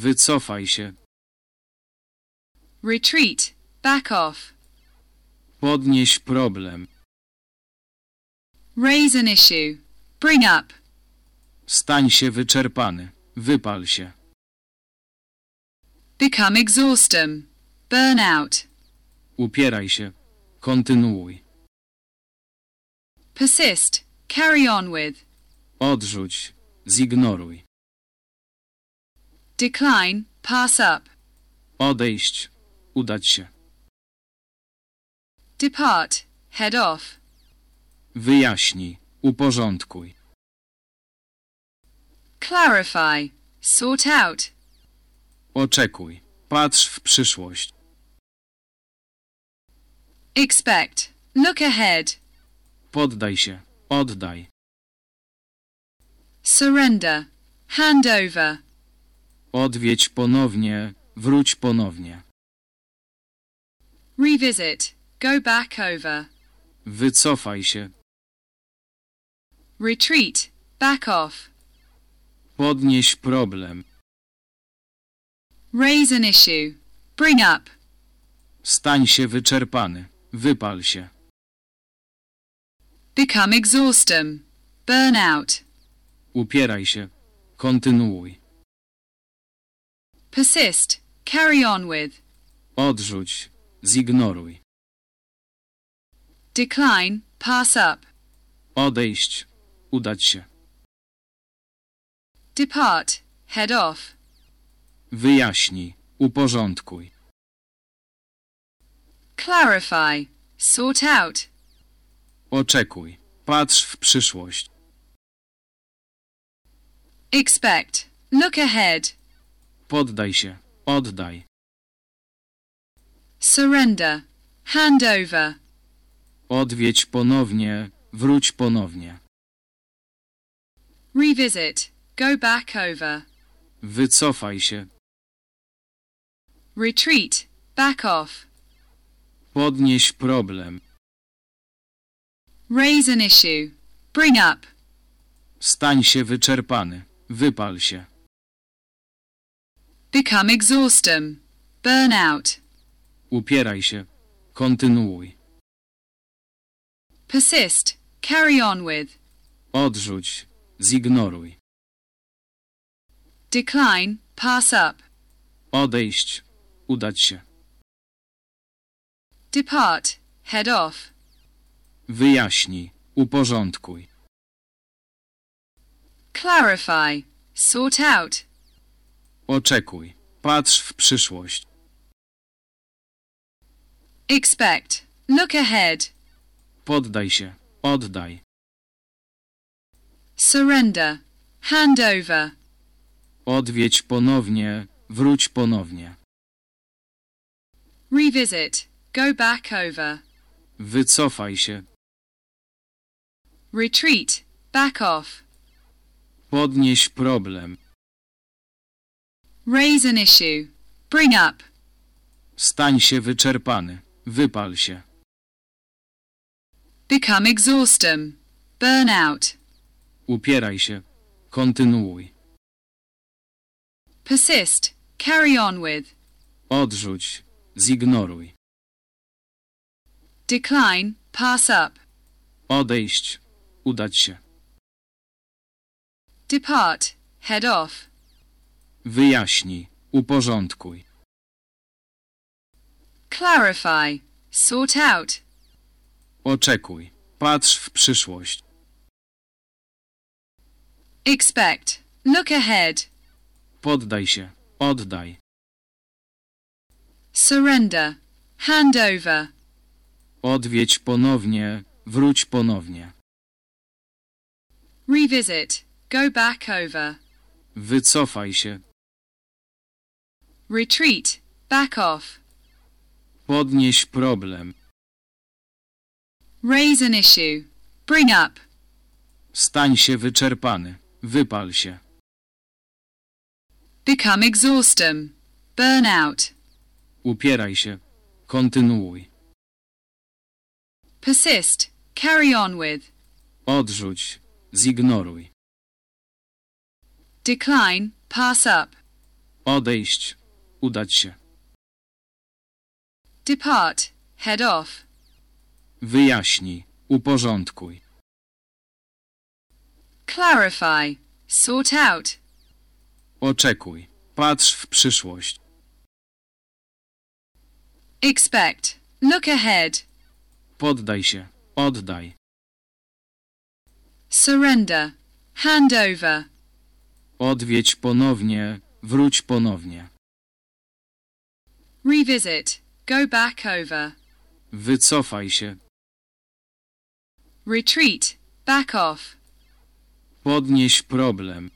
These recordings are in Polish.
Wycofaj się. retreat, back off, Podnieś problem. raise an issue, bring up, Stań się wyczerpany. Wypal się. become exhausted, burn out, Upieraj się. Kontynuuj. persist, carry on with, Odrzuć. Zignoruj. Decline, pass up, Odejść. Udać się. depart, head off, Wyjaśnij. Uporządkuj. clarify, sort out, Oczekuj. Patrz w przyszłość. expect, look ahead, Poddaj się. Oddaj. surrender, hand over, Odwiedź ponownie. Wróć ponownie. revisit, go back over, Wycofaj się. retreat, back off, Podnieś problem. raise an issue, bring up, Stań się wyczerpany. Wypal się. become exhausted, burn out, Upieraj się. Kontynuuj. Persist, carry on with, Odrzuć. Zignoruj. decline, pass up, Odejść. Udać się. depart, head off, Wyjaśnij. Uporządkuj. clarify, sort out, Oczekuj. Patrz w przyszłość. expect, look ahead, Poddaj się. Oddaj. surrender, hand over, Odwiedź ponownie. Wróć ponownie. revisit, go back over, Wycofaj się. retreat, back off, Podnieś problem. raise an issue, bring up, Stań się wyczerpany. Wypal się. Become exhausted, burn out, Upieraj się. Kontynuuj. persist, carry on with, Odrzuć. Zignoruj. decline, pass up, Odejść. Udać się. depart, head off, Wyjaśnij. Uporządkuj. clarify, sort out, Oczekuj. Patrz w przyszłość. expect, look ahead, Poddaj się. Oddaj. surrender, hand over, Odwiedź ponownie. Wróć ponownie. revisit, go back over, Wycofaj się. retreat, back off, Podnieś problem. Raise an issue, bring up, Stań się wyczerpany. Wypal się. become exhausted, burn out, Upieraj się. Kontynuuj. persist, carry on with, Odrzuć. Zignoruj. decline, pass up, Odejść. Udać się. depart, head off, Wyjaśnij. Uporządkuj. clarify, sort out, Oczekuj. Patrz w przyszłość. expect, look ahead, Poddaj się. Oddaj. surrender, hand over, Odwiedź ponownie. Wróć ponownie. revisit, go back over, Wycofaj się. Retreat, back off, Podnieś problem. raise an issue, bring up, Stań się wyczerpany. Wypal się. become exhausted, burn out, Upieraj się. Kontynuuj. persist, carry on with, Odrzuć. Zignoruj. decline, pass up, Odejść. Udać się. Depart. Head off. Wyjaśnij. Uporządkuj. Clarify. Sort out. Oczekuj. Patrz w przyszłość. Expect. Look ahead. Poddaj się. Oddaj. Surrender. Hand over. Odwiedź ponownie. Wróć ponownie. Revisit. Go back over. Wycofaj się. Retreat. Back off. Podnieś problem.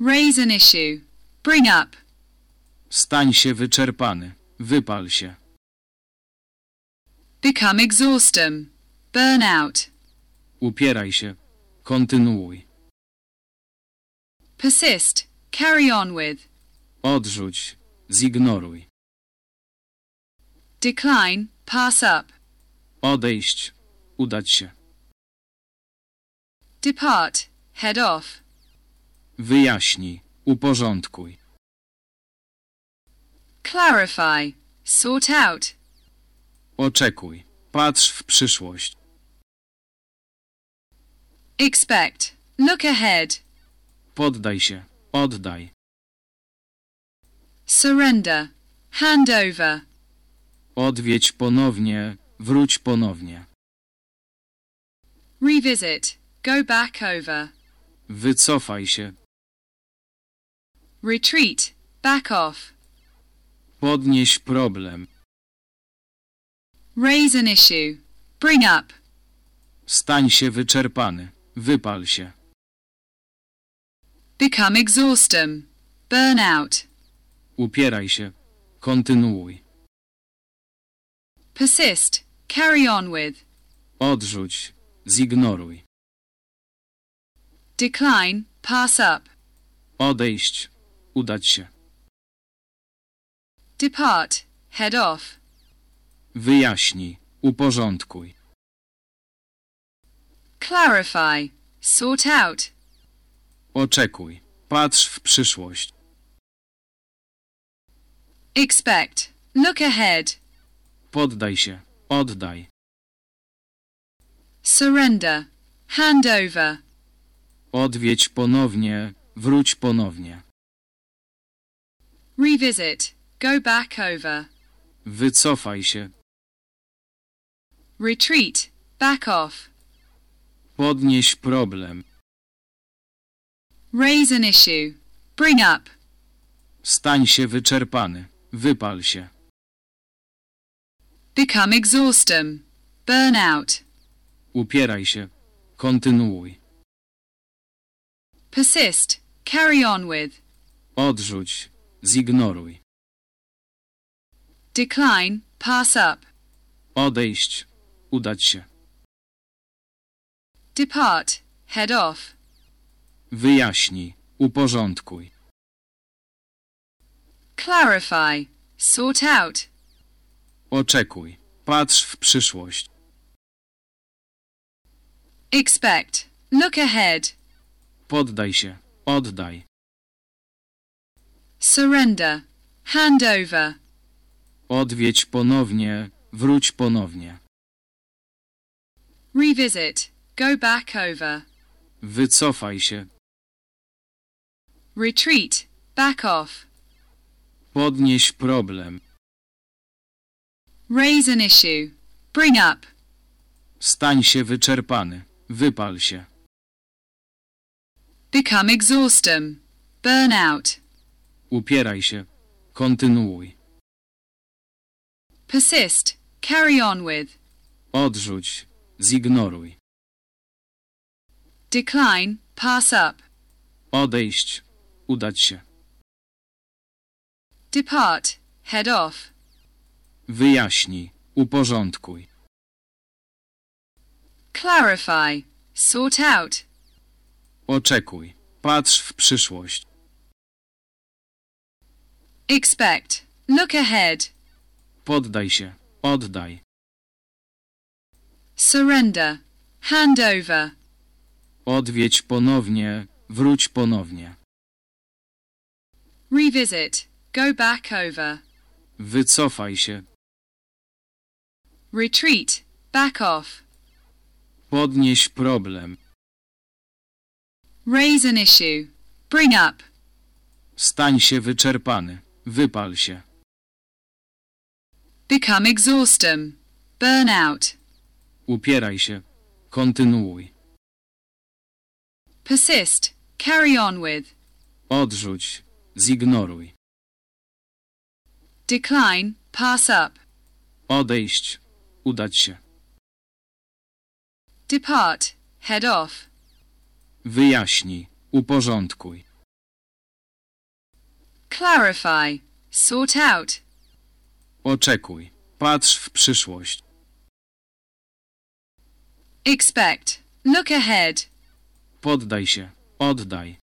Raise an issue. Bring up. Stań się wyczerpany. Wypal się. Become exhaustem. Burn out. Upieraj się. Kontynuuj. Persist. Carry on with. Odrzuć. Zignoruj. Decline. Pass up. Odejść. Udać się. Depart. Head off. Wyjaśnij. Uporządkuj. Clarify. Sort out. Oczekuj. Patrz w przyszłość. Expect. Look ahead. Poddaj się. Oddaj. Surrender. Hand over. Odwiedź ponownie. Wróć ponownie. Revisit. Go back over. Wycofaj się. Retreat. Back off. Podnieś problem. Raise an issue. Bring up. Stań się wyczerpany. Wypal się. Become exhaustem. Burn out. Upieraj się. Kontynuuj. Persist. Carry on with. Odrzuć. Zignoruj. Decline. Pass up. Odejść. Udać się. Depart. Head off. Wyjaśnij. Uporządkuj. Clarify. Sort out. Oczekuj. Patrz w przyszłość. Expect. Look ahead. Poddaj się. Oddaj. Surrender. Hand over. Odwiedź ponownie. Wróć ponownie. Revisit. Go back over. Wycofaj się. Retreat. Back off. Podnieś problem. Raise an issue. Bring up. Stań się wyczerpany. Wypal się. Become exhaustem. Burn out. Upieraj się. Kontynuuj. Persist. Carry on with. Odrzuć. Zignoruj. Decline. Pass up. Odejść. Udać się. Depart. Head off. Wyjaśnij. Uporządkuj. Clarify. Sort out. Oczekuj. Patrz w przyszłość. Expect. Look ahead. Poddaj się. Oddaj. Surrender. Hand over. Odwiedź ponownie. Wróć ponownie. Revisit. Go back over. Wycofaj się. Retreat. Back off. Podnieś problem. Raise an issue. Bring up. Stań się wyczerpany. Wypal się. Become exhaustem. Burn out. Upieraj się. Kontynuuj. Persist. Carry on with. Odrzuć. Zignoruj. Decline. Pass up. Odejść. Udać się. Depart. Head off. Wyjaśnij. Uporządkuj. Clarify. Sort out. Oczekuj. Patrz w przyszłość. Expect. Look ahead. Poddaj się. Oddaj. Surrender. Hand over. Odwiedź ponownie. Wróć ponownie. Revisit. Go back over. Wycofaj się. Retreat. Back off. Podnieś problem. Raise an issue. Bring up. Stań się wyczerpany. Wypal się. Become exhausted. Burn out. Upieraj się. Kontynuuj. Persist. Carry on with. Odrzuć. Zignoruj. Decline. Pass up. Odejść. Udać się. Depart. Head off. Wyjaśnij. Uporządkuj. Clarify. Sort out. Oczekuj. Patrz w przyszłość. Expect. Look ahead. Poddaj się. Oddaj.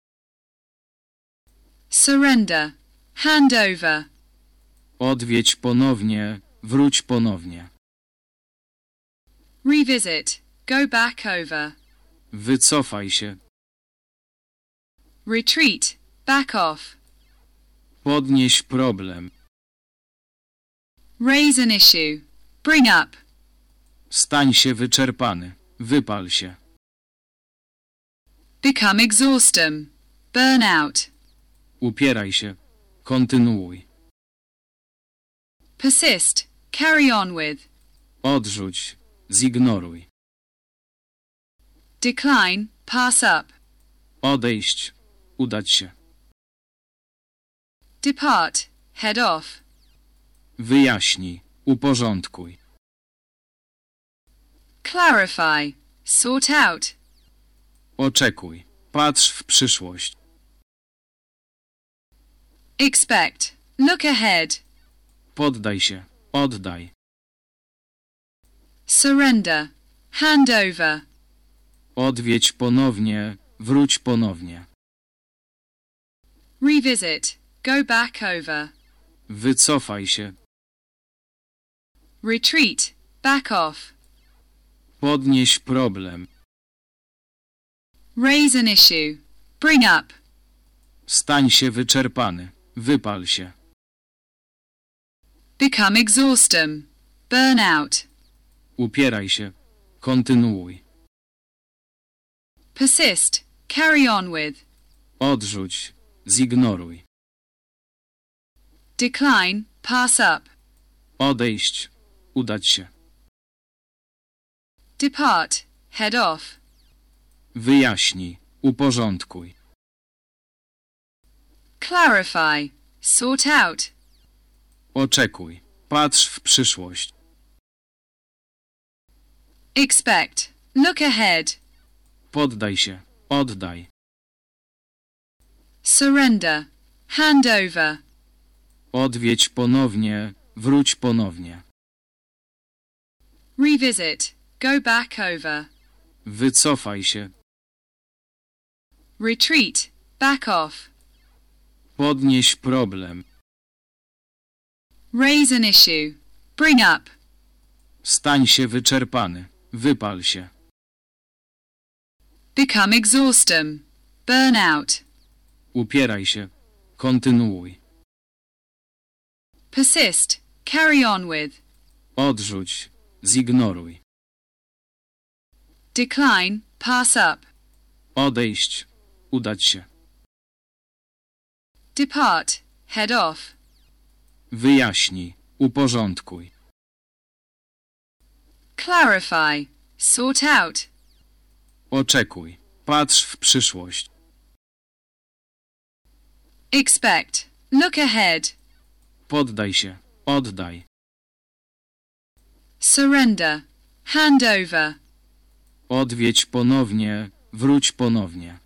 Surrender. Hand over. Odwiedź ponownie. Wróć ponownie. Revisit. Go back over. Wycofaj się. Retreat. Back off. Podnieś problem. Raise an issue. Bring up. Stań się wyczerpany. Wypal się. Become exhausted. Burn out. Upieraj się. Kontynuuj. Persist. Carry on with. Odrzuć. Zignoruj. Decline. Pass up. Odejść. Udać się. Depart. Head off. Wyjaśnij. Uporządkuj. Clarify. Sort out. Oczekuj. Patrz w przyszłość. Expect. Look ahead. Poddaj się. Oddaj. Surrender. Hand over. Odwiedź ponownie. Wróć ponownie. Revisit. Go back over. Wycofaj się. Retreat. Back off. Podnieś problem. Raise an issue. Bring up. Stań się wyczerpany. Wypal się. Become exhausted. Burn out. Upieraj się. Kontynuuj. Persist. Carry on with. Odrzuć. Zignoruj. Decline. Pass up. Odejść. Udać się. Depart. Head off. Wyjaśnij. Uporządkuj. Clarify. Sort out. Oczekuj. Patrz w przyszłość. Expect. Look ahead. Poddaj się. Oddaj. Surrender. Hand over. Odwiedź ponownie. Wróć ponownie. Revisit. Go back over. Wycofaj się. Retreat. Back off. Podnieś problem. Raise an issue. Bring up. Stań się wyczerpany. Wypal się. Become exhausted. Burn out. Upieraj się. Kontynuuj. Persist. Carry on with. Odrzuć. Zignoruj. Decline. Pass up. Odejść. Udać się. Depart. Head off. Wyjaśnij. Uporządkuj. Clarify. Sort out. Oczekuj. Patrz w przyszłość. Expect. Look ahead. Poddaj się. Oddaj. Surrender. Hand over. Odwiedź ponownie. Wróć ponownie.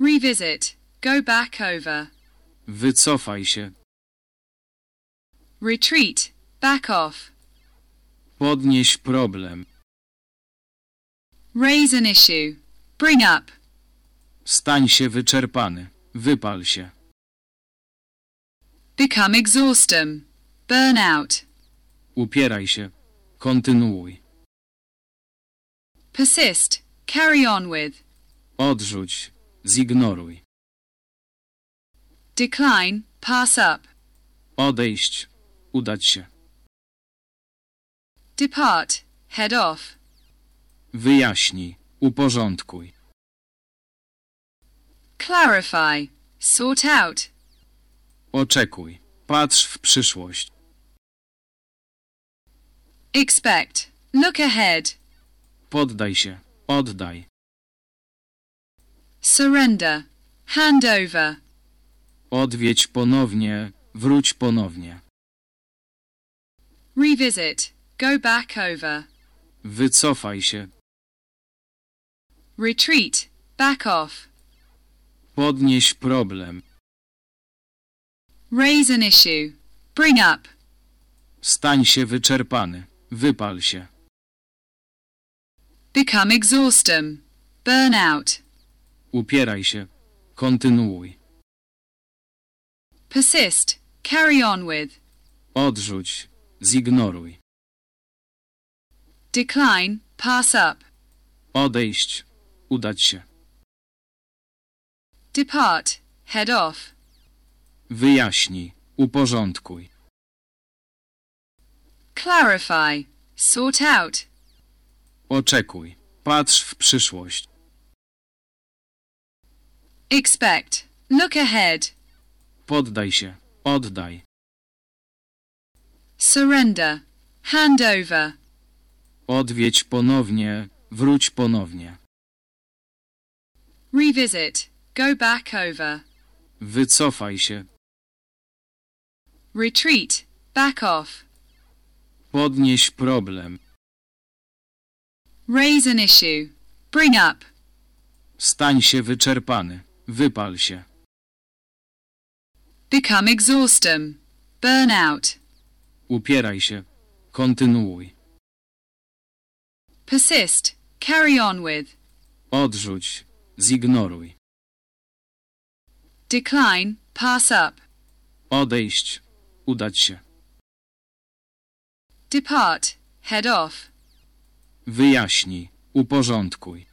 Revisit. Go back over. Wycofaj się. Retreat. Back off. Podnieś problem. Raise an issue. Bring up. Stań się wyczerpany. Wypal się. Become exhausted. Burn out. Upieraj się. Kontynuuj. Persist. Carry on with. Odrzuć. Zignoruj. Decline. Pass up. Odejść wyjaśnij, uporządkuj, clarify, sort out, oczekuj, patrz w przyszłość, expect, look ahead, poddaj się, oddaj, surrender, hand over, odwiedź ponownie, wróć ponownie, revisit, go back over, wycofaj się, retreat, back off, podnieś problem, raise an issue, bring up, stań się wyczerpany, wypal się, become exhaustem, burn out, upieraj się, kontynuuj, persist, carry on with, odrzuć, zignoruj, decline, pass up, odejść, udać się, depart, head off, wyjaśnij, uporządkuj, clarify, sort out, oczekuj, patrz w przyszłość, expect, look ahead, poddaj się, oddaj, surrender, hand over, odwiedź ponownie, wróć ponownie, revisit, go back over, wycofaj się, retreat, back off, podnieś problem, raise an issue, bring up, stań się wyczerpany, wypal się, become exhaustem, burn out, upieraj się, kontynuuj, persist, carry on with, odrzuć, zignoruj, decline, pass up, odejść, udać się, depart, head off, wyjaśnij, uporządkuj,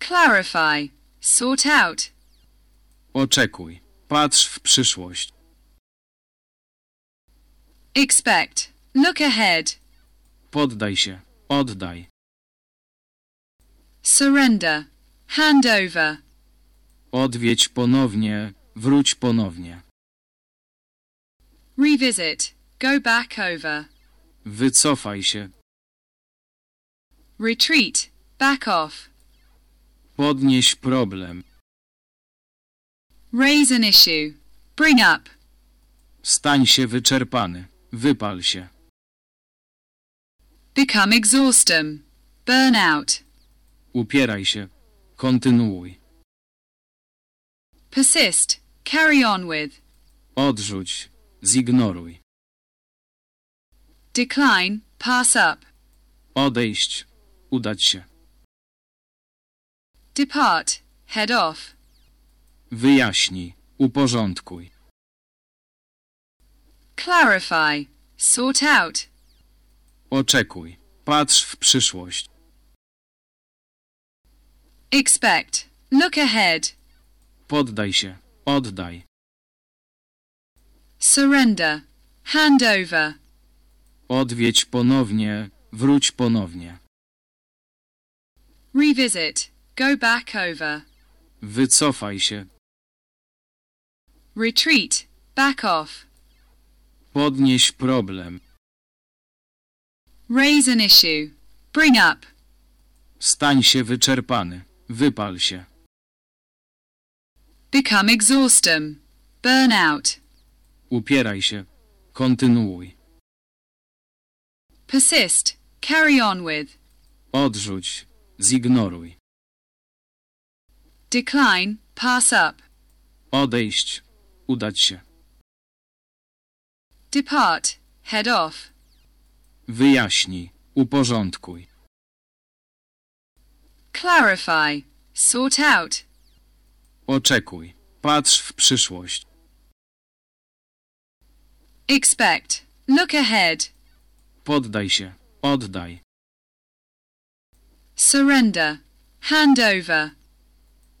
clarify, sort out, oczekuj, patrz w przyszłość, expect, look ahead, poddaj się, oddaj, surrender, hand over, odwiedź ponownie, wróć ponownie, revisit, go back over, wycofaj się, retreat, back off, podnieś problem, raise an issue, bring up, stań się wyczerpany, wypal się, become exhaustem, burn out, upieraj się, kontynuuj, persist, carry on with, odrzuć, zignoruj, decline, pass up, odejść, udać się, depart, head off, wyjaśnij, uporządkuj, clarify, sort out, oczekuj, patrz w przyszłość, expect, look ahead, poddaj się, oddaj, surrender, hand over, odwiedź ponownie, wróć ponownie, revisit, go back over, wycofaj się, retreat, back off, podnieś problem, raise an issue, bring up, stań się wyczerpany, wypal się, become exhaustem, burn out, upieraj się, kontynuuj, persist, carry on with, odrzuć, zignoruj, decline, pass up, odejść, udać się, depart, head off, wyjaśnij, uporządkuj, clarify, sort out, oczekuj, patrz w przyszłość, expect, look ahead, poddaj się, oddaj, surrender, hand over,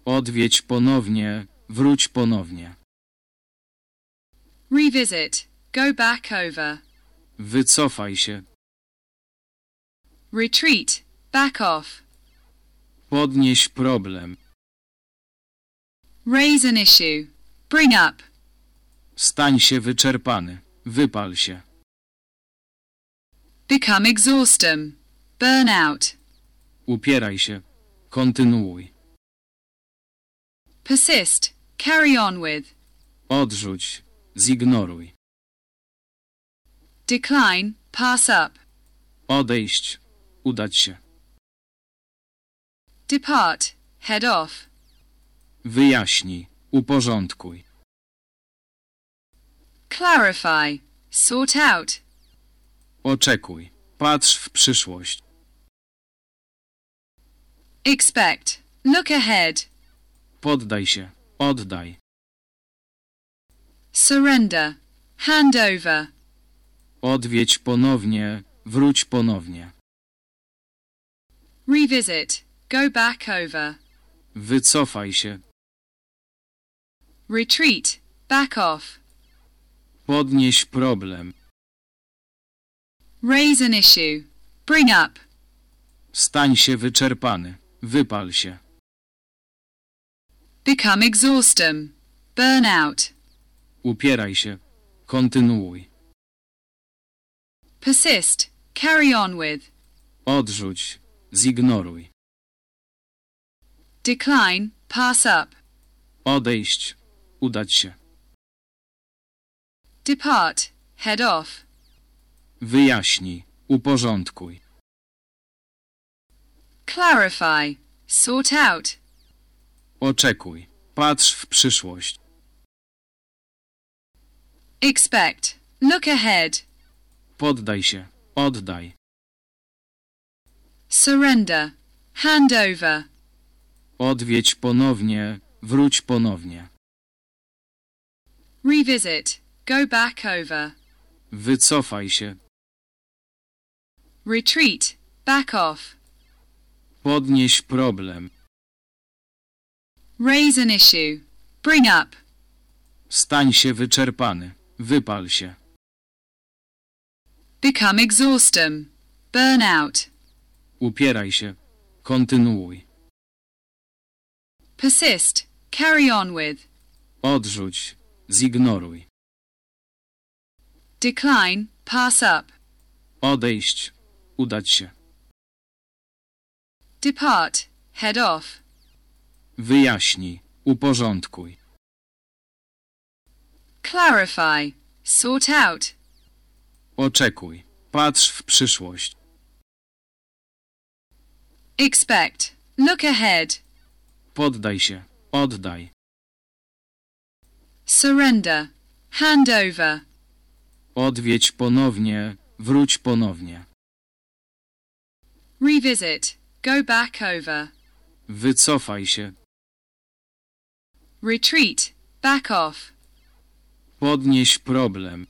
odwiedź ponownie, wróć ponownie. Revisit. Go back over. Wycofaj się. Retreat. Back off. Podnieś problem. Raise an issue. Bring up. Stań się wyczerpany. Wypal się. Become exhausted. Burn out. Upieraj się. Kontynuuj. Persist. Carry on with. Odrzuć. Zignoruj. Decline. Pass up. Odejść. Udać się. Depart. Head off. Wyjaśnij. Uporządkuj. Clarify. Sort out. Oczekuj. Patrz w przyszłość. Expect. Look ahead. Poddaj się. Oddaj. Surrender. Hand over. Odwiedź ponownie. Wróć ponownie. Revisit. Go back over. Wycofaj się. Retreat. Back off. Podnieś problem. Raise an issue. Bring up. Stań się wyczerpany. Wypal się. Become exhausted. Burn out. Upieraj się. Kontynuuj. Persist. Carry on with. Odrzuć. Zignoruj. Decline. Pass up. Odejść. Udać się. Depart. Head off. Wyjaśnij. Uporządkuj. Clarify. Sort out. Oczekuj. Patrz w przyszłość. Expect. Look ahead. Poddaj się. Oddaj. Surrender. Hand over. Odwiedź ponownie. Wróć ponownie. Revisit. Go back over. Wycofaj się. Retreat. Back off. Podnieś problem. Raise an issue. Bring up. Stań się wyczerpany. Wypal się. Become exhausted. Burn out. Upieraj się. Kontynuuj. Persist. Carry on with. Odrzuć. Zignoruj. Decline. Pass up. Odejść. Udać się. Depart. Head off. Wyjaśnij. Uporządkuj. Clarify. Sort out. Oczekuj. Patrz w przyszłość. Expect. Look ahead. Poddaj się. Oddaj. Surrender. Hand over. Odwiedź ponownie. Wróć ponownie. Revisit. Go back over. Wycofaj się. Retreat. Back off. Podnieś problem.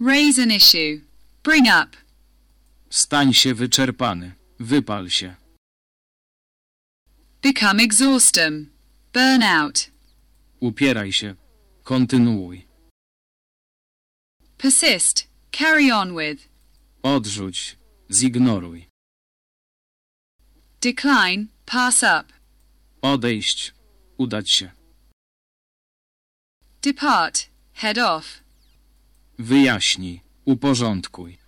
Raise an issue. Bring up. Stań się wyczerpany. Wypal się. Become exhausted. Burn out. Upieraj się. Kontynuuj. Persist. Carry on with. Odrzuć. Zignoruj. Decline. Pass up. Odejść. Udać się. Depart. Head off. Wyjaśnij. Uporządkuj.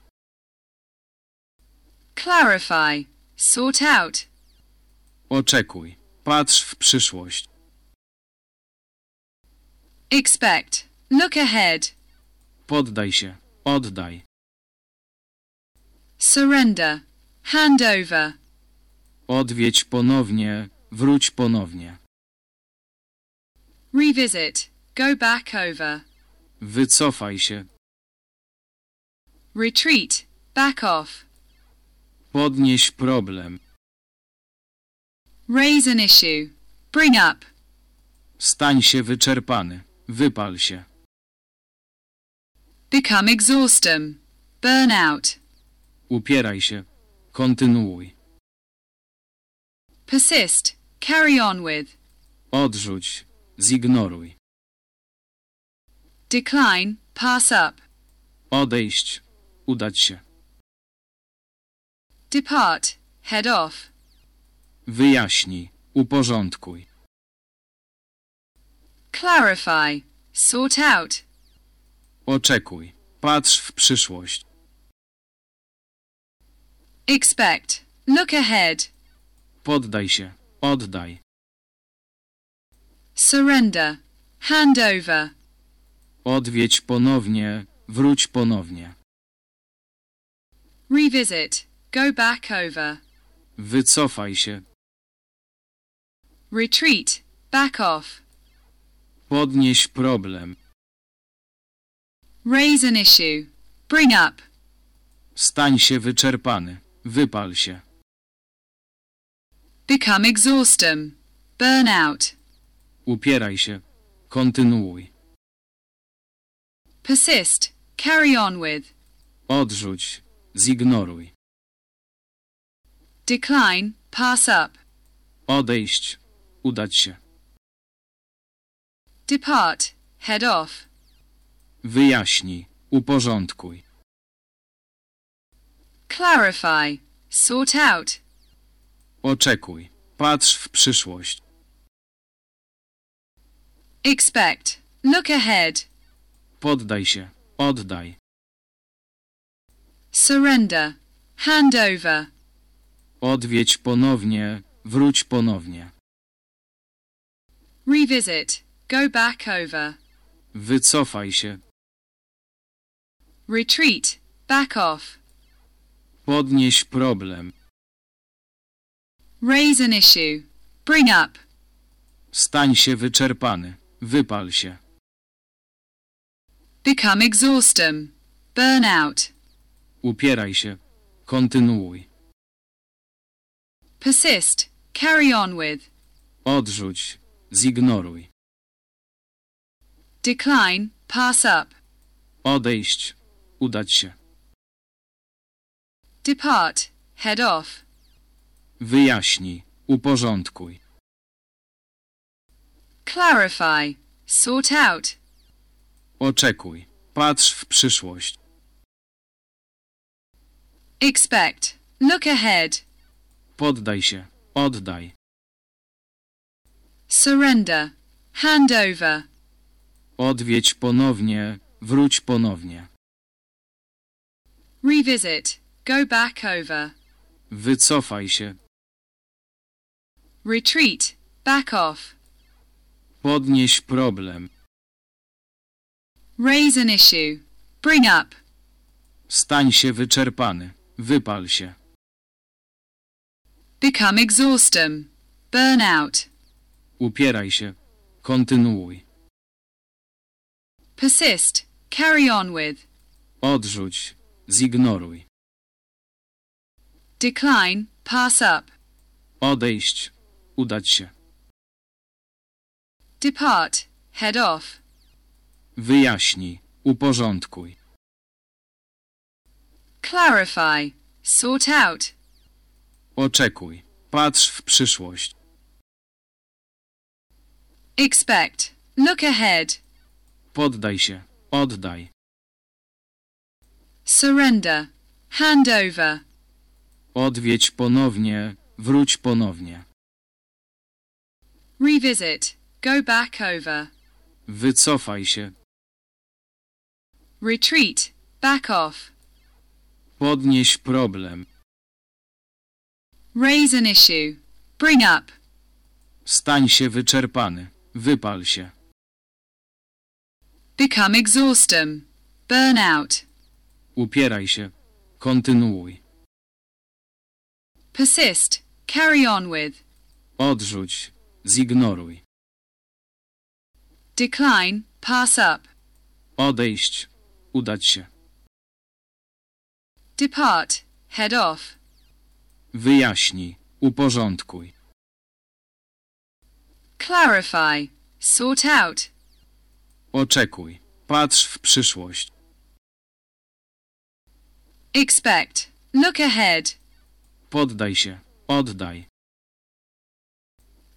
Clarify. Sort out. Oczekuj. Patrz w przyszłość. Expect. Look ahead. Poddaj się. Oddaj. Surrender. Hand over. Odwiedź ponownie. Wróć ponownie. Revisit. Go back over. Wycofaj się. Retreat. Back off. Podnieś problem. Raise an issue. Bring up. Stań się wyczerpany. Wypal się. Become exhausted. Burn out. Upieraj się. Kontynuuj. Persist. Carry on with. Odrzuć. Zignoruj. Decline. Pass up. Odejść. Udać się. Depart. Head off. Wyjaśnij. Uporządkuj. Clarify. Sort out. Oczekuj. Patrz w przyszłość. Expect. Look ahead. Poddaj się. Oddaj. Surrender. Hand over. Odwiedź ponownie. Wróć ponownie. Revisit. Go back over. Wycofaj się. Retreat. Back off. Podnieś problem. Raise an issue. Bring up. Stań się wyczerpany. Wypal się. Become exhausted. Burn out. Upieraj się. Kontynuuj. Persist. Carry on with. Odrzuć. Zignoruj. Decline. Pass up. Odejść. Udać się. Depart. Head off. Wyjaśnij. Uporządkuj. Clarify. Sort out. Oczekuj. Patrz w przyszłość. Expect. Look ahead. Poddaj się. Oddaj. Surrender. Hand over. Odwiedź ponownie. Wróć ponownie. Revisit. Go back over. Wycofaj się. Retreat. Back off. Podnieś problem. Raise an issue. Bring up. Stań się wyczerpany. Wypal się. Become exhausted. Burn out. Upieraj się. Kontynuuj. Persist. Carry on with. Odrzuć. Zignoruj. Decline. Pass up. Odejść. Udać się. Depart. Head off. Wyjaśnij. Uporządkuj. Clarify. Sort out. Oczekuj. Patrz w przyszłość. Expect. Look ahead. Poddaj się. Oddaj. Surrender. Hand over. Odwiedź ponownie. Wróć ponownie. Revisit. Go back over. Wycofaj się. Retreat. Back off. Podnieś problem. Raise an issue. Bring up. Stań się wyczerpany. Wypal się. Become exhausted. Burn out. Upieraj się. Kontynuuj. Persist. Carry on with. Odrzuć. Zignoruj. Decline. Pass up. Odejść. Udać się. Depart. Head off. Wyjaśnij. Uporządkuj. Clarify. Sort out. Oczekuj. Patrz w przyszłość. Expect. Look ahead. Poddaj się. Oddaj. Surrender. Hand over. Odwiedź ponownie. Wróć ponownie. Revisit. Go back over. Wycofaj się. Retreat. Back off. Podnieś problem. Raise an issue. Bring up. Stań się wyczerpany. Wypal się. Become exhausted. Burn out. Upieraj się. Kontynuuj. Persist. Carry on with. Odrzuć. Zignoruj. Decline. Pass up. Odejść. Udać się. Depart. Head off. Wyjaśnij. Uporządkuj. Clarify. Sort out. Oczekuj. Patrz w przyszłość. Expect. Look ahead. Poddaj się. Oddaj.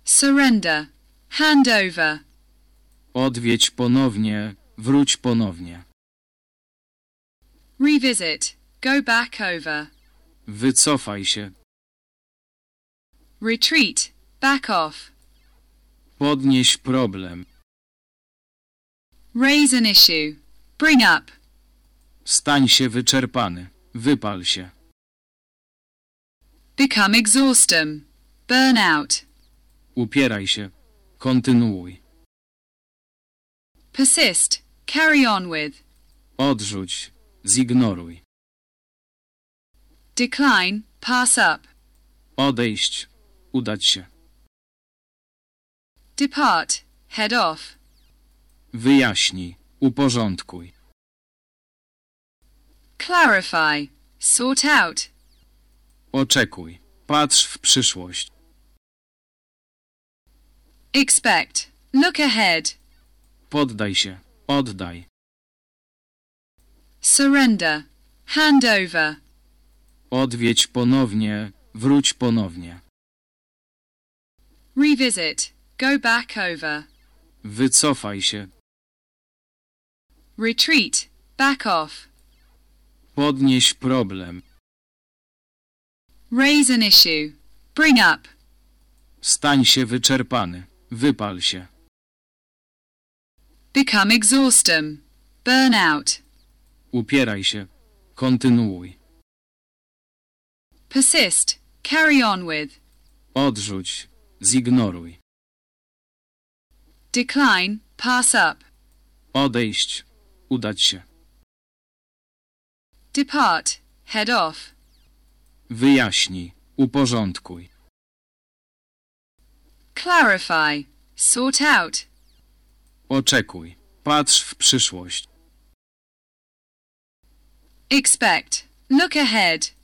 Surrender. hand over. Odwiedź ponownie, wróć ponownie. Revisit, go back over. Wycofaj się. Retreat, back off. Podnieś problem. Raise an issue, bring up. Stań się wyczerpany. Wypal się. Become exhausted, burn out. Upieraj się. Kontynuuj. Persist, carry on with. Odrzuć. Zignoruj. Decline, pass up. Odejść. Udać się. Depart, head off. Wyjaśnij. Uporządkuj. Clarify, sort out. Oczekuj. Patrz w przyszłość. Expect, look ahead. Poddaj się. Oddaj. Surrender, hand over. Odwiedź ponownie. Wróć ponownie. Revisit, go back over. Wycofaj się. Retreat, back off. Podnieś problem. Raise an issue, bring up. Stań się wyczerpany. Wypal się. Become exhausted, burn out. Upieraj się. Kontynuuj. Persist, carry on with. Odrzuć. Zignoruj. Decline, pass up. Odejść. Udać się. Depart, head off. Wyjaśnij. Uporządkuj. Clarify, sort out. Oczekuj. Patrz w przyszłość. Expect, look ahead.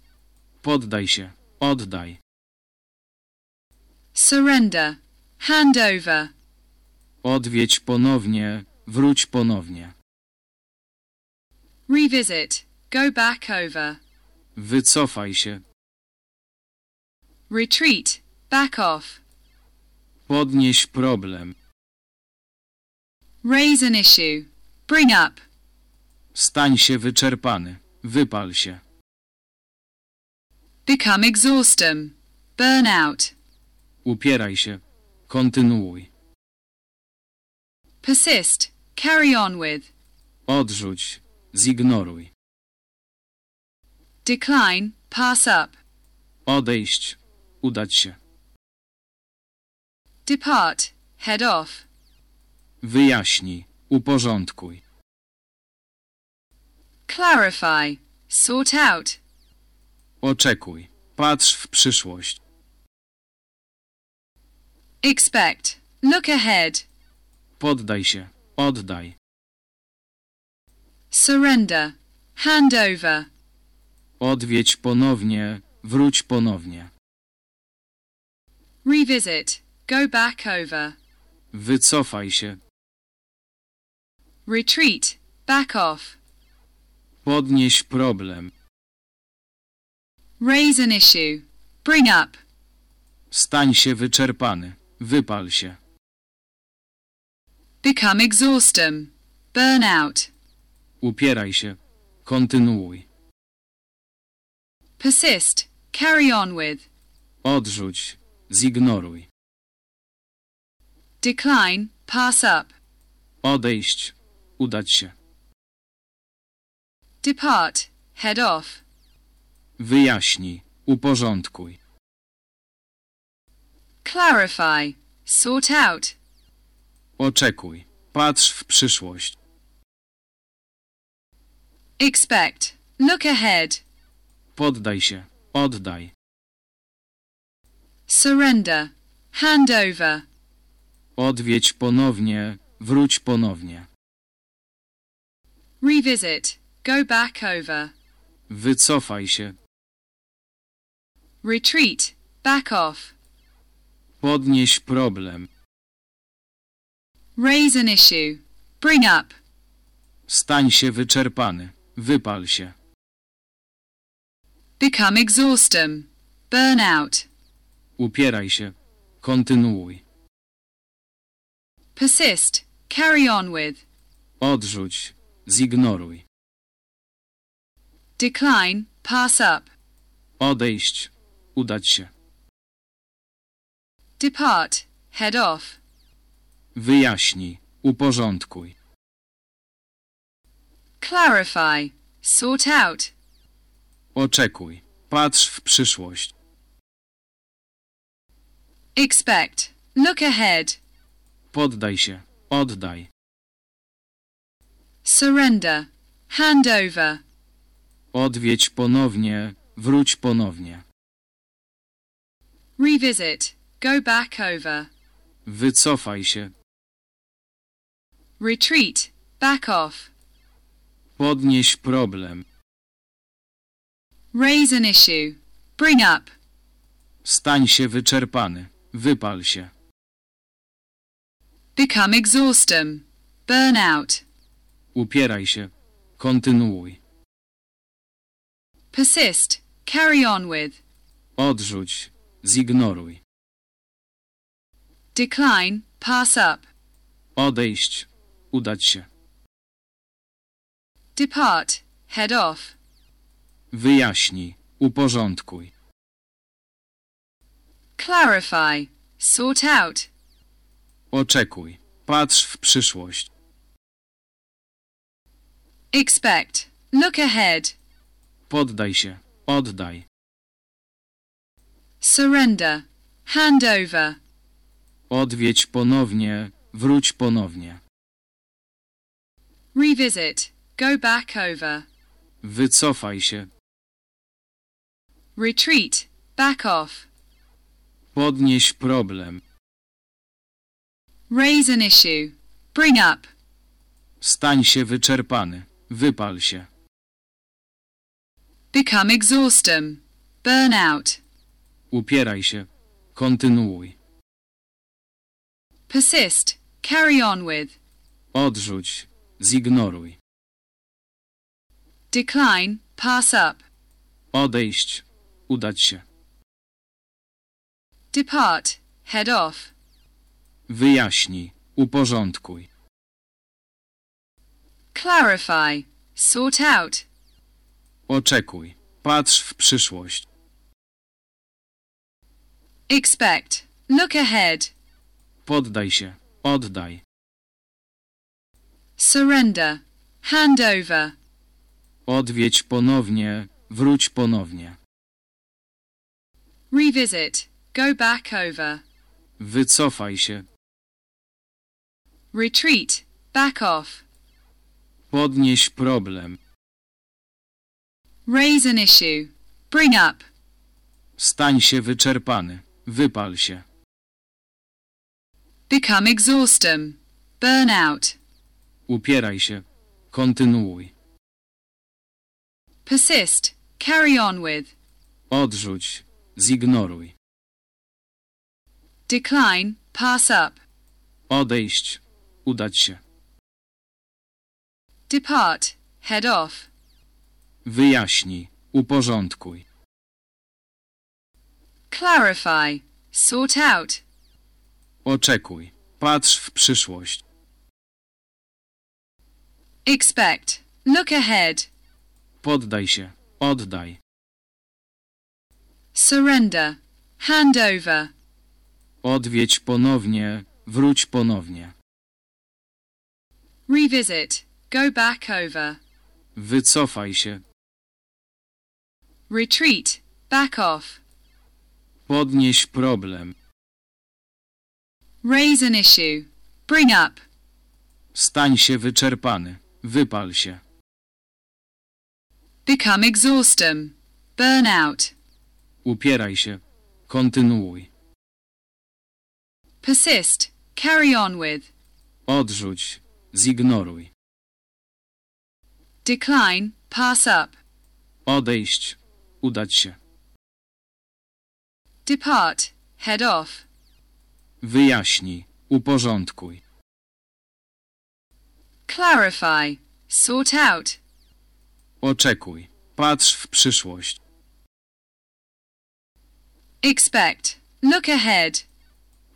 Poddaj się. Oddaj. Surrender, hand over. Odwiedź ponownie. Wróć ponownie. Revisit, go back over. Wycofaj się. Retreat, back off. Podnieś problem. Raise an issue, bring up. Stań się wyczerpany. Wypal się. Become exhausted, burn out. Upieraj się. Kontynuuj. Persist, carry on with. Odrzuć. Zignoruj. Decline, pass up. Odejść. Udać się. Depart, head off. Wyjaśnij. Uporządkuj. Clarify, sort out. Oczekuj. Patrz w przyszłość. Expect, look ahead. Poddaj się. Oddaj. Surrender, hand over. Odwiedź ponownie. Wróć ponownie. Revisit, go back over. Wycofaj się. Retreat, back off. Podnieś problem. Raise an issue, bring up. Stań się wyczerpany. Wypal się. Become exhausted, burn out. Upieraj się. Kontynuuj. Persist, carry on with. Odrzuć. Zignoruj. Decline, pass up. Odejść. Udać się. Depart, head off. Wyjaśnij. Uporządkuj. Clarify, sort out. Oczekuj. Patrz w przyszłość. Expect, look ahead. Poddaj się. Oddaj. Surrender, hand over. Odwiedź ponownie. Wróć ponownie. Revisit, go back over. Wycofaj się. Retreat, back off. Podnieś problem. Raise an issue, bring up. Stań się wyczerpany. Wypal się. Become exhausted, burn out. Upieraj się. Kontynuuj. persist, carry on with, Odrzuć. Zignoruj. decline, pass up, Odejść. Udać się. depart, head off, Wyjaśnij. Uporządkuj. clarify, sort out, Oczekuj. Patrz w przyszłość. expect, look ahead, Poddaj się. Oddaj. surrender, hand over, Odwiedź ponownie. Wróć ponownie. Revisit, go back over, Wycofaj się. retreat, back off, Podnieś problem. raise an issue, bring up, Stań się wyczerpany. Wypal się. become exhaustem, burn out, Upieraj się. Kontynuuj. persist, carry on with, Odrzuć. Zignoruj. decline, pass up, Odejść. Udać się. depart, head off, Wyjaśnij. Uporządkuj. clarify, sort out, Oczekuj. Patrz w przyszłość. expect, look ahead, Poddaj się. Oddaj. Surrender, hand over, Odwiedź ponownie. Wróć ponownie. revisit, go back over, Wycofaj się. retreat, back off, Podnieś problem. raise an issue, bring up, Stań się wyczerpany. Wypal się. become exhaustem, burn out, Upieraj się. Kontynuuj. persist, carry on with, Odrzuć. Zignoruj. decline, pass up, Odejść. Udać się. depart, head off, Wyjaśnij. Uporządkuj. clarify, sort out, Oczekuj. Patrz w przyszłość. Expect, look ahead, Poddaj się. Oddaj. surrender, hand over, Odwiedź ponownie. Wróć ponownie. revisit, go back over, Wycofaj się. retreat, back off, Podnieś problem. raise an issue, bring up, Stań się wyczerpany. Wypal się. become exhaustem, burn out, Upieraj się. Kontynuuj. persist, carry on with, Odrzuć. Zignoruj. decline, pass up, Odejść. Udać się. depart, head off, Wyjaśnij. Uporządkuj. Clarify, sort out, Oczekuj. Patrz w przyszłość. expect, look ahead, Poddaj się. Oddaj. surrender, hand over, Odwiedź ponownie. Wróć ponownie. revisit, go back over, Wycofaj się. retreat, back off, Podnieś problem. raise an issue, bring up, Stań się wyczerpany. Wypal się. become exhaustem, burn out, Upieraj się. Kontynuuj. persist, carry on with, Odrzuć. Zignoruj. decline, pass up, Odejść. Udać się. Depart, head off, Wyjaśnij. Uporządkuj. clarify, sort out, Oczekuj. Patrz w przyszłość. expect, look ahead,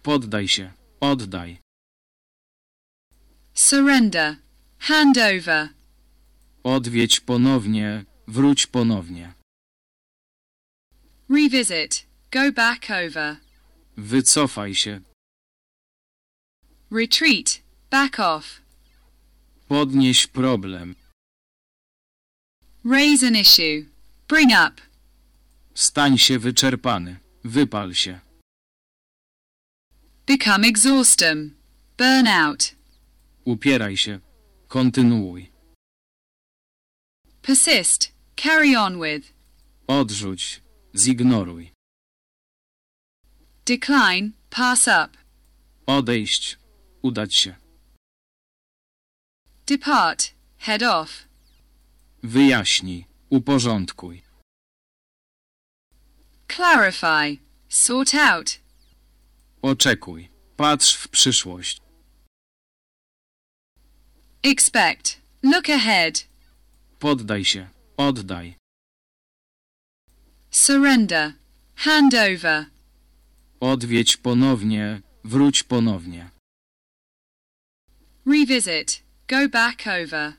Poddaj się. Oddaj. surrender, hand over, Odwiedź ponownie, wróć ponownie. revisit, go back over, Wycofaj się. retreat, back off, Podnieś problem. raise an issue, bring up, Stań się wyczerpany. Wypal się. become exhausted, burn out, Upieraj się. Kontynuuj. persist, carry on with, Odrzuć. Zignoruj. Decline, pass up, Odejść. Udać się. depart, head off, Wyjaśnij. Uporządkuj. clarify, sort out, Oczekuj. Patrz w przyszłość. expect, look ahead, Poddaj się. Oddaj. surrender, hand over, Odwiedź ponownie. Wróć ponownie. revisit, go back over,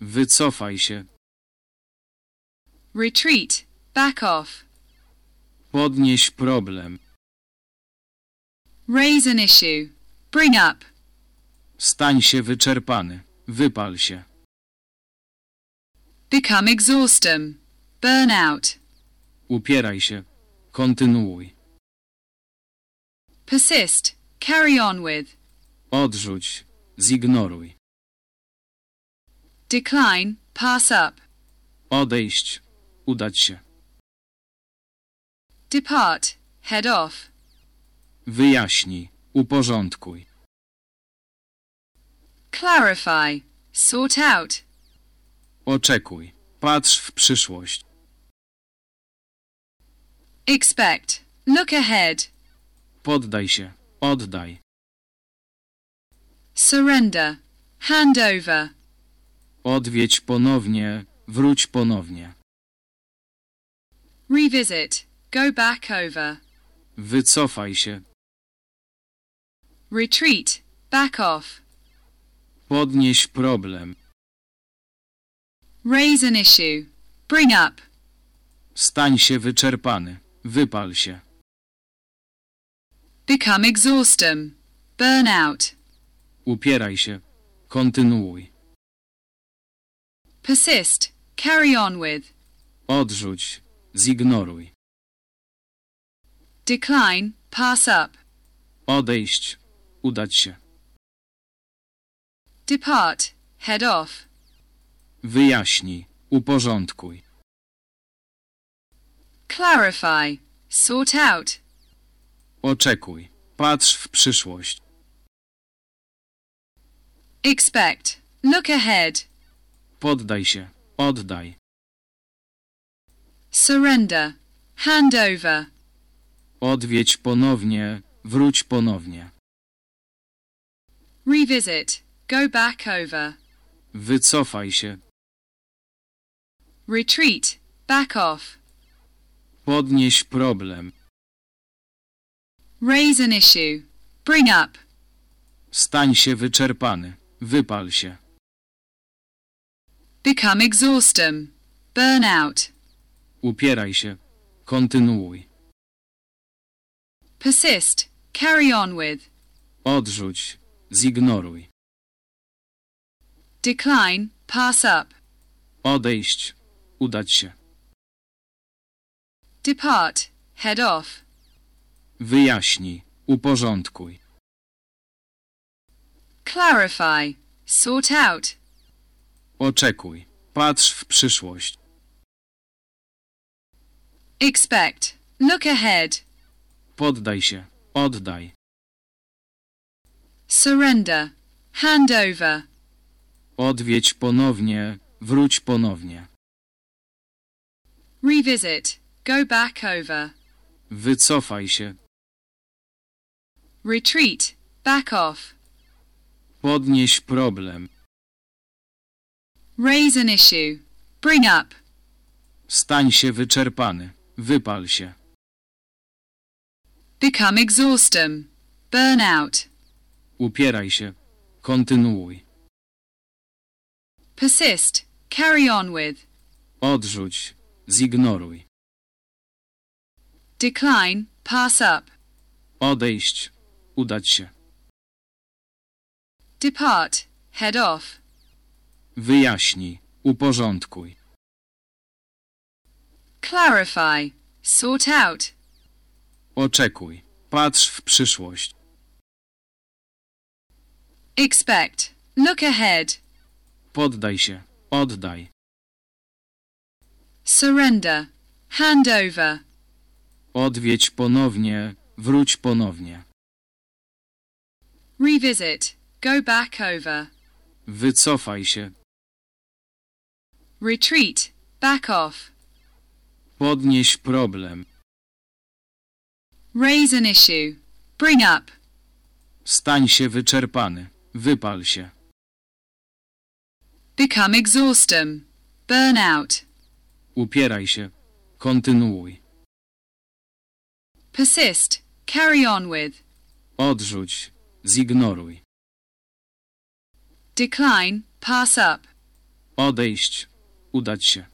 Wycofaj się. retreat, back off, Podnieś problem. raise an issue, bring up, Stań się wyczerpany. Wypal się. become exhausted, burn out, Upieraj się. Kontynuuj. Persist, carry on with, Odrzuć. Zignoruj. decline, pass up, Odejść. Udać się. depart, head off, Wyjaśnij. Uporządkuj. clarify, sort out, Oczekuj. Patrz w przyszłość. expect, look ahead, Poddaj się. Oddaj. surrender, hand over, Odwiedź ponownie. Wróć ponownie. revisit, go back over, Wycofaj się. retreat, back off, Podnieś problem. raise an issue, bring up, Stań się wyczerpany. Wypal się. Become exhausted, burn out, Upieraj się. Kontynuuj. persist, carry on with, Odrzuć. Zignoruj. decline, pass up, Odejść. Udać się. depart, head off, Wyjaśnij. Uporządkuj. clarify, sort out, Oczekuj. Patrz w przyszłość. expect, look ahead, Poddaj się. Oddaj. surrender, hand over, Odwiedź ponownie. Wróć ponownie. revisit, go back over, Wycofaj się. retreat, back off, Podnieś problem. Raise an issue, bring up, Stań się wyczerpany. Wypal się. become exhausted, burn out, Upieraj się. Kontynuuj. persist, carry on with, Odrzuć. Zignoruj. decline, pass up, Odejść. Udać się. depart, head off, Wyjaśnij. Uporządkuj. clarify, sort out, Oczekuj. Patrz w przyszłość. expect, look ahead, Poddaj się. Oddaj. surrender, hand over, Odwiedź ponownie. Wróć ponownie. revisit, go back over, Wycofaj się. Retreat, back off, Podnieś problem. raise an issue, bring up, Stań się wyczerpany. Wypal się. become exhausted, burn out, Upieraj się. Kontynuuj. persist, carry on with, Odrzuć. Zignoruj. decline, pass up, Odejść. Udać się. depart, head off, Wyjaśnij. Uporządkuj. clarify, sort out, Oczekuj. Patrz w przyszłość. expect, look ahead, Poddaj się. Oddaj. surrender, hand over, Odwiedź ponownie. Wróć ponownie. Revisit, go back over, Wycofaj się. retreat, back off, Podnieś problem. raise an issue, bring up, Stań się wyczerpany. Wypal się. become exhaustem, burn out, Upieraj się. Kontynuuj. persist, carry on with, Odrzuć. Zignoruj. decline, pass up, Odejść. Udać się.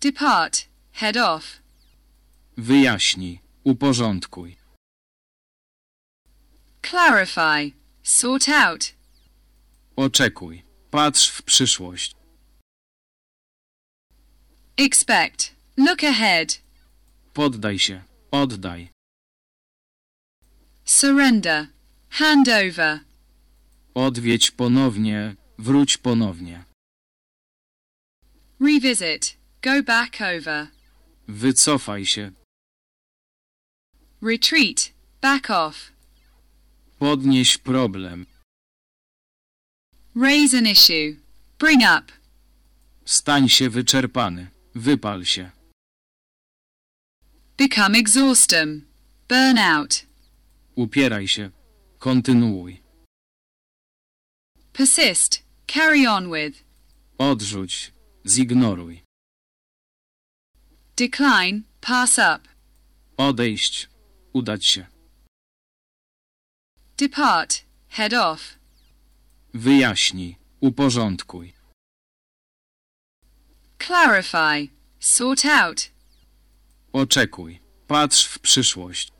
depart, head off, Wyjaśnij. Uporządkuj. clarify, sort out, Oczekuj. Patrz w przyszłość. expect, look ahead, Poddaj się. Oddaj. Surrender, hand over, Odwiedź ponownie. Wróć ponownie. revisit, go back over, Wycofaj się. retreat, back off, Podnieś problem. raise an issue, bring up, Stań się wyczerpany. Wypal się. become exhaustem, burn out, Upieraj się. Kontynuuj. persist, carry on with, Odrzuć. Zignoruj. decline, pass up, Odejść. Udać się. depart, head off, Wyjaśnij. Uporządkuj. clarify, sort out, Oczekuj. Patrz w przyszłość.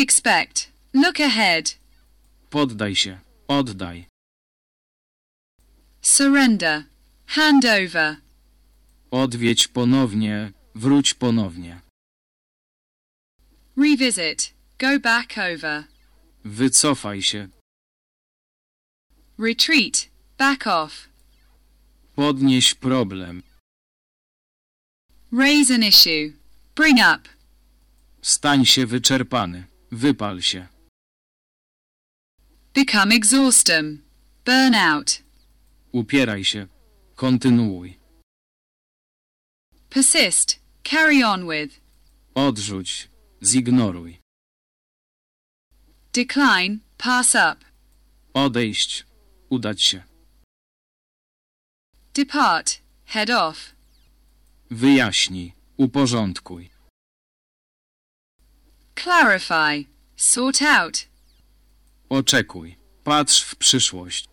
Expect, look ahead, Poddaj się. Oddaj. surrender, hand over, Odwiedź ponownie. Wróć ponownie. revisit, go back over, Wycofaj się. retreat, back off, Podnieś problem. raise an issue, bring up, Stań się wyczerpany. Wypal się. become exhaustem, burn out, Upieraj się. Kontynuuj. persist, carry on with, Odrzuć. Zignoruj. decline, pass up, Odejść. Udać się. depart, head off, Wyjaśnij. Uporządkuj. Clarify, sort out, Oczekuj. Patrz w przyszłość.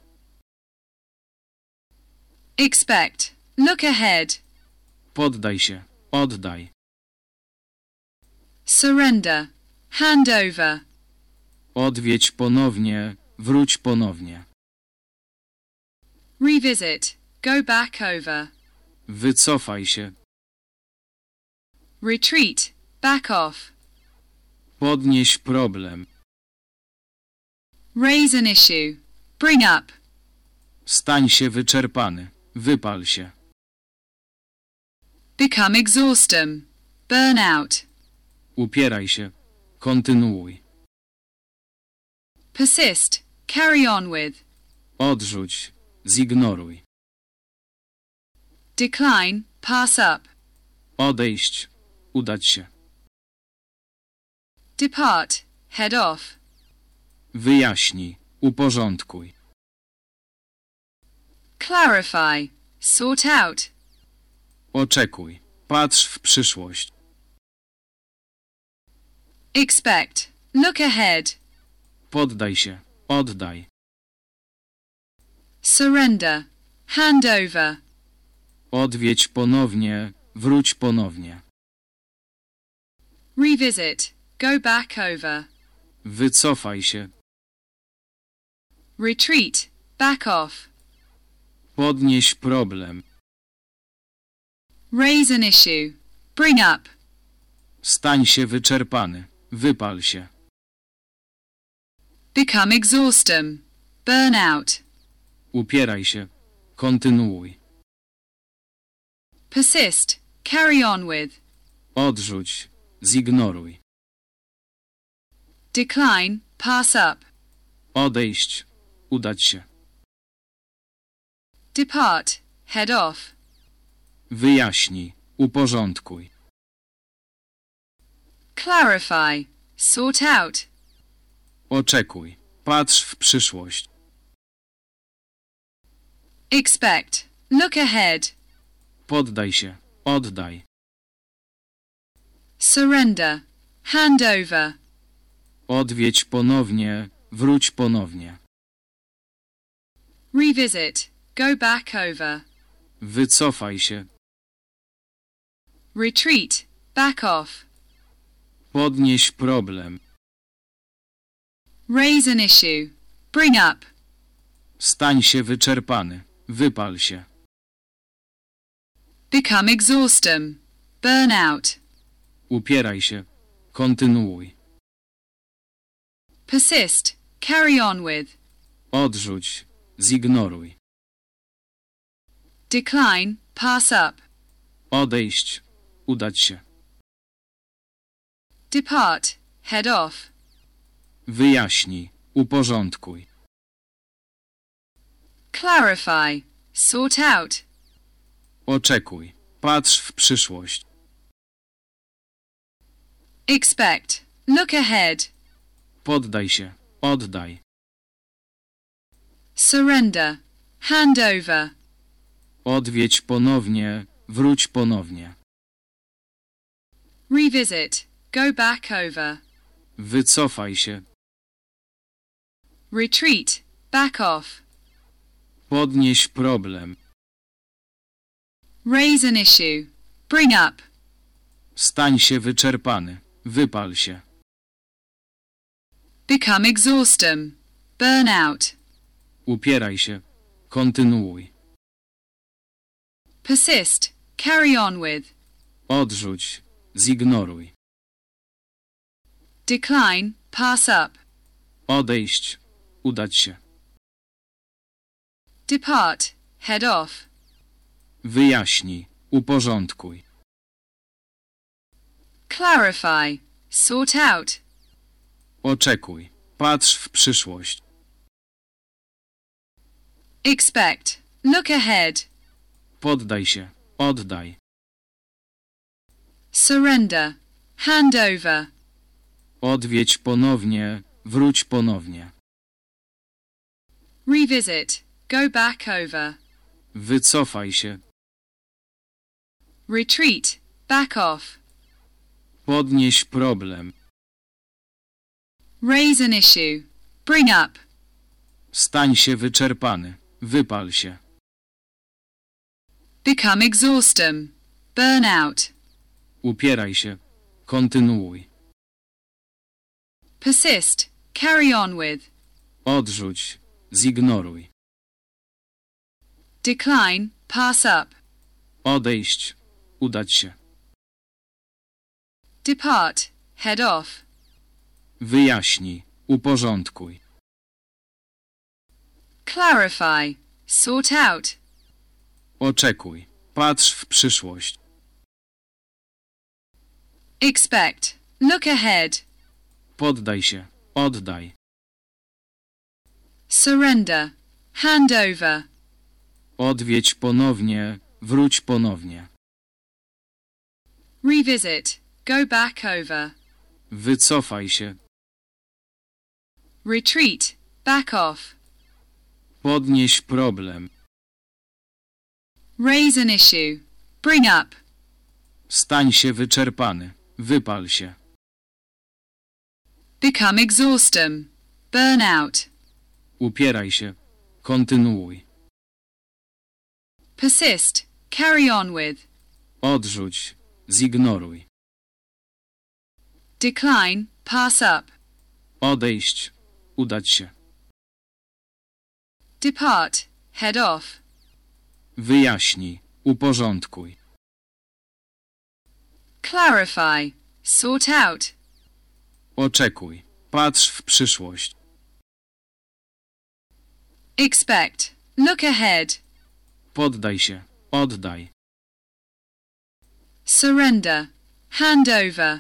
expect, look ahead, Poddaj się. Oddaj. surrender, hand over, Odwiedź ponownie. Wróć ponownie. revisit, go back over, Wycofaj się. retreat, back off, Podnieś problem. raise an issue, bring up, Stań się wyczerpany. Wypal się. become exhaustem, burn out, Upieraj się. Kontynuuj. persist, carry on with, Odrzuć. Zignoruj. decline, pass up, Odejść. Udać się. Depart, head off, Wyjaśnij. Uporządkuj. clarify, sort out, Oczekuj. Patrz w przyszłość. expect, look ahead, Poddaj się. Oddaj. surrender, hand over, Odwiedź ponownie, wróć ponownie. revisit, go back over, Wycofaj się. retreat, back off, Podnieś problem. raise an issue, bring up, Stań się wyczerpany. Wypal się. become exhausted, burn out, Upieraj się. Kontynuuj. persist, carry on with, Odrzuć. Zignoruj. Decline, pass up, Odejść. Udać się. depart, head off, Wyjaśnij. Uporządkuj. clarify, sort out, Oczekuj. Patrz w przyszłość. expect, look ahead, Poddaj się. Oddaj. surrender, hand over, Odwiedź ponownie. Wróć ponownie. revisit, go back over, Wycofaj się. retreat, back off, Podnieś problem. raise an issue, bring up, Stań się wyczerpany. Wypal się. become exhausted, burn out, Upieraj się. Kontynuuj. Persist, carry on with, Odrzuć. Zignoruj. decline, pass up, Odejść. Udać się. depart, head off, Wyjaśnij. Uporządkuj. clarify, sort out, Oczekuj. Patrz w przyszłość. expect, look ahead, Poddaj się. Oddaj. surrender, hand over, Odwiedź ponownie. Wróć ponownie. revisit, go back over, Wycofaj się. retreat, back off, Podnieś problem. raise an issue, bring up, Stań się wyczerpany. Wypal się. Become exhausted, burn out, Upieraj się. Kontynuuj. persist, carry on with, Odrzuć. Zignoruj. decline, pass up, Odejść. Udać się. depart, head off, Wyjaśnij. Uporządkuj. clarify, sort out, Oczekuj. Patrz w przyszłość. expect, look ahead, Poddaj się. Oddaj. surrender, hand over, Odwiedź ponownie. Wróć ponownie. revisit, go back over, Wycofaj się. retreat, back off, Podnieś problem. Raise an issue, bring up, Stań się wyczerpany. Wypal się. become exhausted, burn out, Upieraj się. Kontynuuj. persist, carry on with, Odrzuć. Zignoruj. decline, pass up, Odejść. Udać się. depart, head off, Wyjaśnij. Uporządkuj. clarify, sort out, Oczekuj. Patrz w przyszłość. expect, look ahead, Poddaj się. Oddaj. surrender, hand over, Odwiedź ponownie. Wróć ponownie. revisit, go back over, Wycofaj się. Retreat, back off, Podnieś problem. raise an issue, bring up, Stań się wyczerpany. Wypal się. become exhausted, burn out, Upieraj się. Kontynuuj. Persist. Carry on with. Odrzuć. Zignoruj. Decline. Pass up. Odejść. Udać się. Depart. Head off. Wyjaśnij. Uporządkuj. Clarify. Sort out. Oczekuj. Patrz w przyszłość. Expect. Look ahead. Poddaj się. Oddaj. Surrender. Hand over.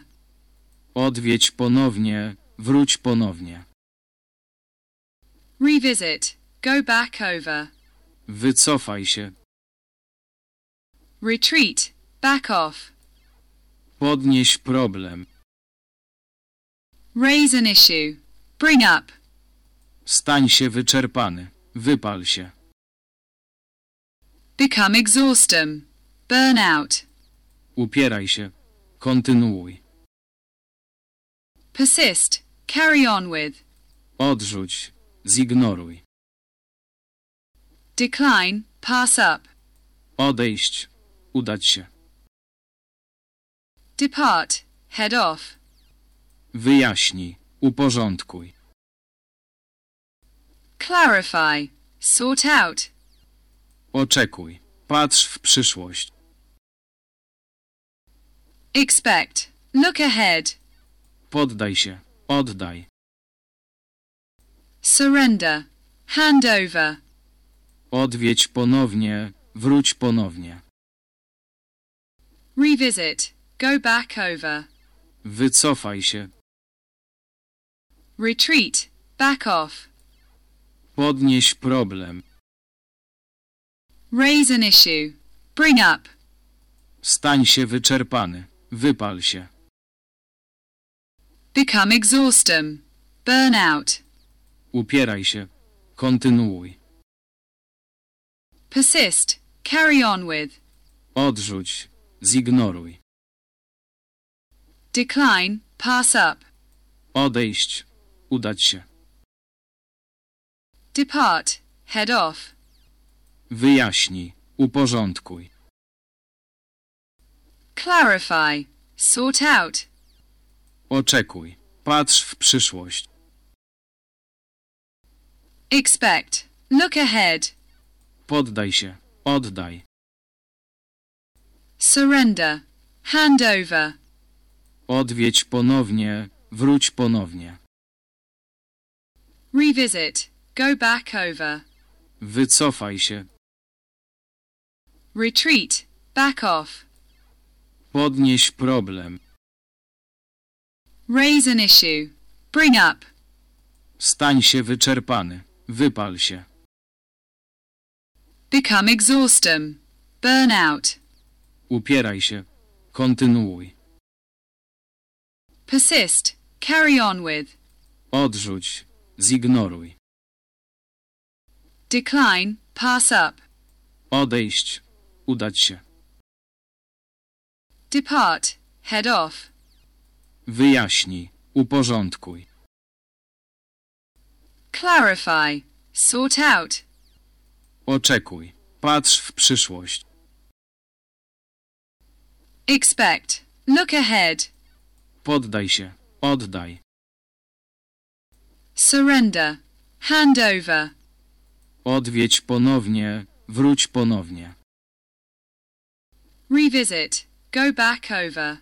Odwiedź ponownie. Wróć ponownie. Revisit. Go back over. Wycofaj się. Retreat. Back off. Podnieś problem. Raise an issue. Bring up. Stań się wyczerpany. Wypal się. Become exhaustem. Burn out. Upieraj się. Kontynuuj. Persist. Carry on with. Odrzuć. Zignoruj. Decline. Pass up. Odejść. Udać się. Depart. Head off. Wyjaśnij. Uporządkuj. Clarify. Sort out. Oczekuj. Patrz w przyszłość. Expect. Look ahead. Poddaj się. Oddaj. Surrender. Hand over. Odwiedź ponownie. Wróć ponownie. Revisit. Go back over. Wycofaj się. Retreat. Back off. Podnieś problem. Raise an issue. Bring up. Stań się wyczerpany. Wypal się. Become exhaustem. Burn out. Upieraj się. Kontynuuj. Persist. Carry on with. Odrzuć. Zignoruj. Decline. Pass up. Odejść. Udać się. Depart. Head off. Wyjaśnij. Uporządkuj. Clarify. Sort out. Oczekuj. Patrz w przyszłość. Expect. Look ahead. Poddaj się. Oddaj. Surrender. Hand over. Odwiedź ponownie. Wróć ponownie. Revisit. Go back over. Wycofaj się. Retreat. Back off. Podnieś problem. Raise an issue. Bring up. Stań się wyczerpany. Wypal się. Become exhaustem. Burn out. Upieraj się. Kontynuuj. Persist. Carry on with. Odrzuć. Zignoruj. Decline. Pass up. Odejść. Udać się. Depart. Head off. Wyjaśnij. Uporządkuj. Clarify. Sort out. Oczekuj. Patrz w przyszłość. Expect. Look ahead. Poddaj się. Oddaj. Surrender. Hand over. Odwiedź ponownie. Wróć ponownie. Revisit. Go back over.